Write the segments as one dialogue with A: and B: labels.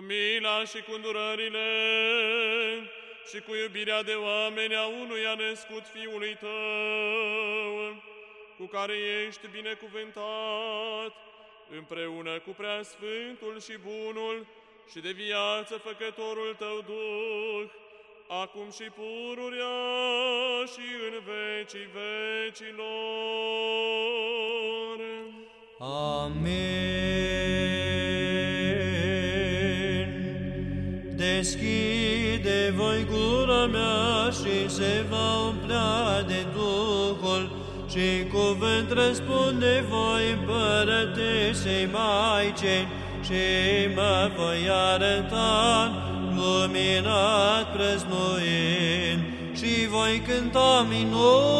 A: mila și cu îndurările și cu iubirea de oameni a unuia născut Fiului Tău, cu care ești binecuvântat, împreună cu Preasfântul și Bunul și de viață Făcătorul Tău Duh, acum și pururea și în vecii vecilor.
B: Amin. Deschide voi gura mea și se va umplea de Duhul. Și cuvânt răspunde voi împărătesei Maice și mă voi arăta luminat prăznuind. Și voi cânta minunile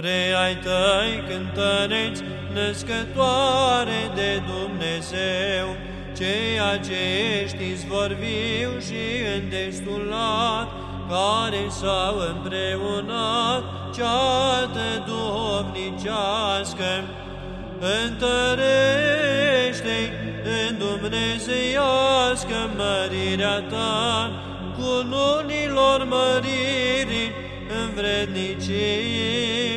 B: Preai tăi cântăreți, născătoare de Dumnezeu, ceea ce ești izvor viu și îndestulat, care s-au împreunat, ceată duhovnicească, întărește în dumnezeiască mărirea ta, cu nunilor măriri învrednicii